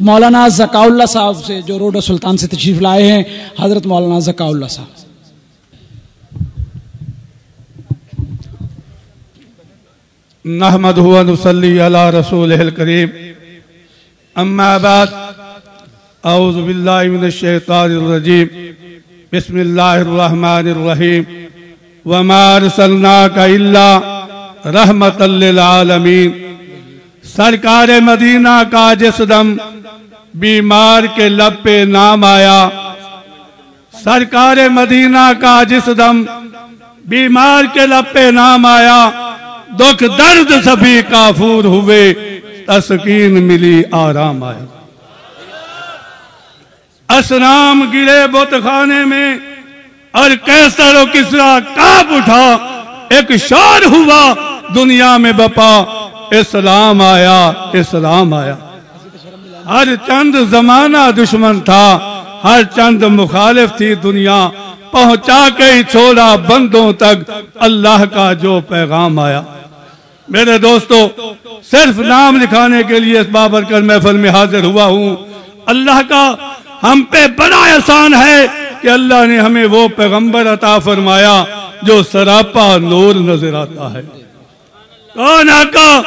مولانا ذکا اللہ صاحب سے جو روڈ سلطان سے تشریف لائے ہیں، حضرت مولانا ذکا اللہ صاحب۔ نحمد نصلی علی رسول الکریم۔ اما بعد، اعوذ باللہ من الشیطان الرجیم۔ بسم اللہ الرحمن الرحیم۔ وما ارسلناک الا رحمت للعالمین۔ سرکار مدینہ کا جس دم بیمار کے لب پہ نام آیا۔ سرکار مدینہ کا جس دم بیمار کے لب پہ نام آیا، دکھ درد سبھی کافور ہوئے، تسکین ملی، آرام آیا۔ اسرام گرے بت خانے میں اور کیسر و کسرا کاپ اٹھا، ایک شور ہوا، دنیا میں بپا، اسلام آیا اسلام آیا۔ ہر چند زمانہ دشمن تھا، ہر چند مخالف تھی دنیا۔ پہنچا کے ہی چھوڑا بندوں تک، اللہ کا جو پیغام آیا۔ میرے دوستو، صرف نام لکھانے کے لیے اس بابر کر محفل میں حاضر ہوا ہوں۔ اللہ کا ہم پہ بڑا احسان ہے کہ اللہ نے ہمیں وہ پیغمبر عطا فرمایا جو سراپا نور نظر آتا ہے۔ کون آقا؟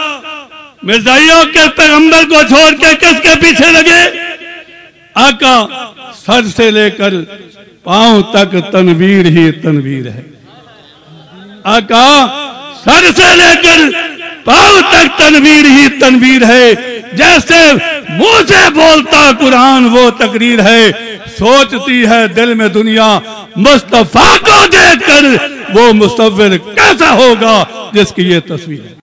مرزائیوں کے پیغمبر کو چھوڑ کے کس کے پیچھے لگے؟ آقا سر سے لے کر پاؤں تک تنویر ہی تنویر ہے۔ آقا سر سے لے کر پاؤں تک تنویر ہی تنویر ہے۔ جیسے منہ سے بولتا قرآن وہ تقریر ہے۔ سوچتی ہے دل میں دنیا۔ مصطفیٰ کو دیکھ کر وہ مصور کیسا ہوگا؟ جس کی یہ تصویر ہے۔